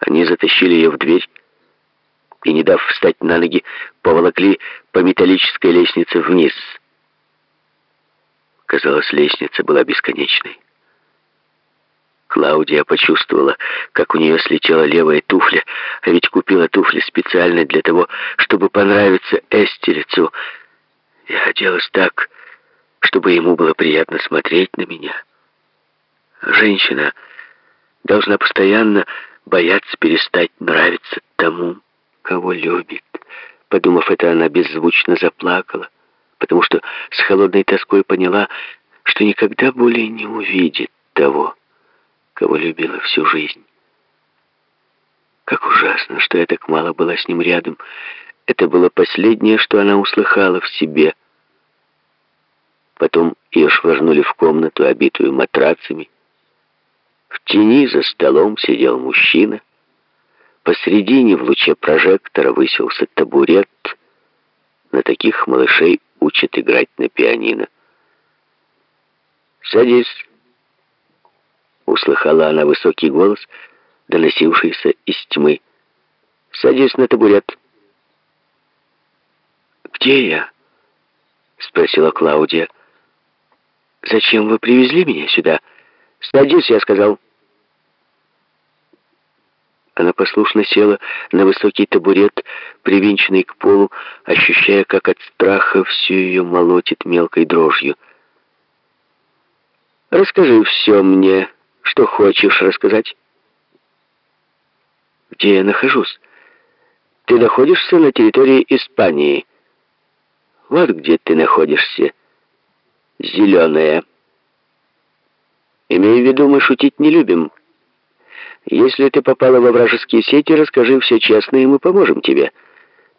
Они затащили ее в дверь и, не дав встать на ноги, поволокли по металлической лестнице вниз. Казалось, лестница была бесконечной. Клаудия почувствовала, как у нее слетела левая туфля, а ведь купила туфли специально для того, чтобы понравиться Эстерицу. Я оделась так, чтобы ему было приятно смотреть на меня. Женщина должна постоянно бояться перестать нравиться тому, кого любит. Подумав это, она беззвучно заплакала, потому что с холодной тоской поняла, что никогда более не увидит того, кого любила всю жизнь. Как ужасно, что я так мало была с ним рядом. Это было последнее, что она услыхала в себе. Потом ее швырнули в комнату, обитую матрацами. В тени за столом сидел мужчина. Посредине в луче прожектора высился табурет. На таких малышей учат играть на пианино. «Садись», Услыхала она высокий голос, доносившийся из тьмы. «Садись на табурет». «Где я?» — спросила Клаудия. «Зачем вы привезли меня сюда?» «Садись», — я сказал. Она послушно села на высокий табурет, привинченный к полу, ощущая, как от страха всю ее молотит мелкой дрожью. «Расскажи все мне», что хочешь рассказать? Где я нахожусь? Ты находишься на территории Испании. Вот где ты находишься. Зеленая. Имею в виду, мы шутить не любим. Если ты попала во вражеские сети, расскажи все честно, и мы поможем тебе.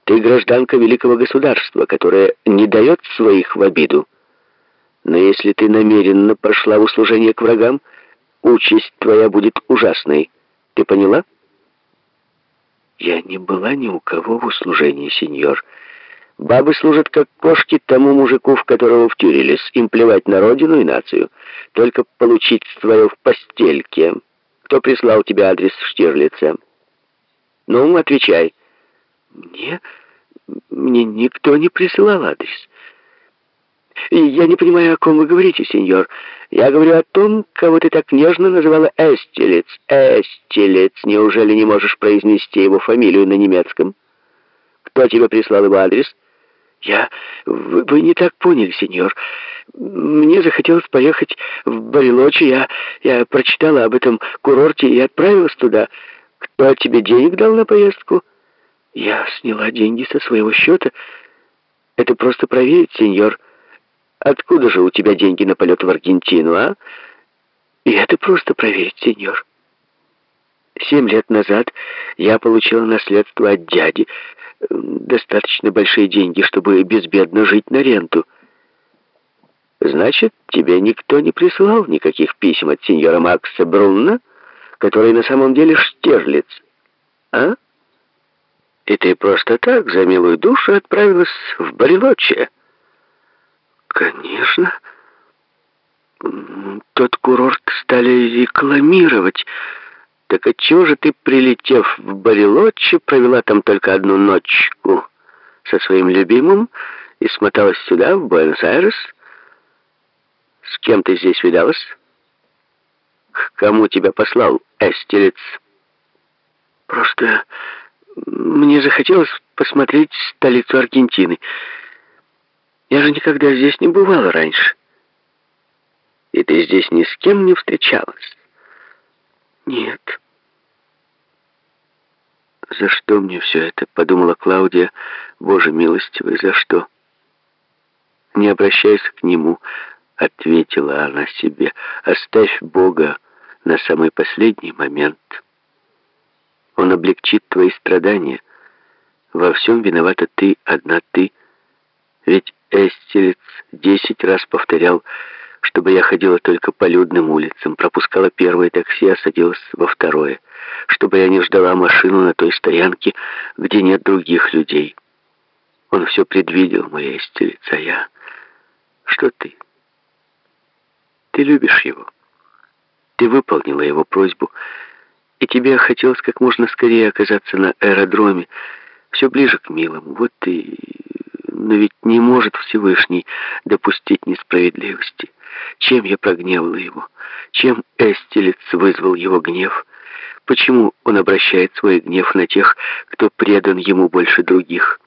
Ты гражданка великого государства, которое не дает своих в обиду. Но если ты намеренно пошла в услужение к врагам, участь твоя будет ужасной. Ты поняла? Я не была ни у кого в услужении, сеньор. Бабы служат как кошки тому мужику, в которого втюрились. Им плевать на родину и нацию. Только получить свое в постельке. Кто прислал тебе адрес Штирлица? Ну, отвечай. Мне... Мне никто не присылал адрес. «Я не понимаю, о ком вы говорите, сеньор. Я говорю о том, кого ты так нежно называла Эстелец. Эстелец. Неужели не можешь произнести его фамилию на немецком? Кто тебе прислал его адрес?» «Я... Вы, вы не так поняли, сеньор. Мне захотелось поехать в Барелочи. Я, я прочитала об этом курорте и отправилась туда. Кто тебе денег дал на поездку?» «Я сняла деньги со своего счета. Это просто проверить, сеньор». Откуда же у тебя деньги на полет в Аргентину, а? И это просто проверить, сеньор. Семь лет назад я получила наследство от дяди. Достаточно большие деньги, чтобы безбедно жить на ренту. Значит, тебе никто не присылал никаких писем от сеньора Макса Брунна, который на самом деле Штирлиц, а? И ты просто так за милую душу отправилась в Барелоче. Конечно. Тот курорт стали рекламировать. Так отчего же ты, прилетев в Барелочи, провела там только одну ночку со своим любимым и смоталась сюда, в Буэнос-Айрес? С кем ты здесь видалась? К кому тебя послал Эстелец? Просто мне захотелось посмотреть столицу Аргентины. Я же никогда здесь не бывала раньше. И ты здесь ни с кем не встречалась? Нет. За что мне все это? Подумала Клаудия. Боже милостивый, за что? Не обращаясь к нему, ответила она себе. Оставь Бога на самый последний момент. Он облегчит твои страдания. Во всем виновата ты, одна ты. Ведь Эстелец десять раз повторял, чтобы я ходила только по людным улицам, пропускала первое такси, а садилась во второе, чтобы я не ждала машину на той стоянке, где нет других людей. Он все предвидел, моя Эстелец, а я... Что ты? Ты любишь его. Ты выполнила его просьбу, И тебе хотелось как можно скорее оказаться на аэродроме, все ближе к милому. Вот и... Но ведь не может Всевышний допустить несправедливости. Чем я прогневала его? Чем Эстелец вызвал его гнев? Почему он обращает свой гнев на тех, кто предан ему больше других?»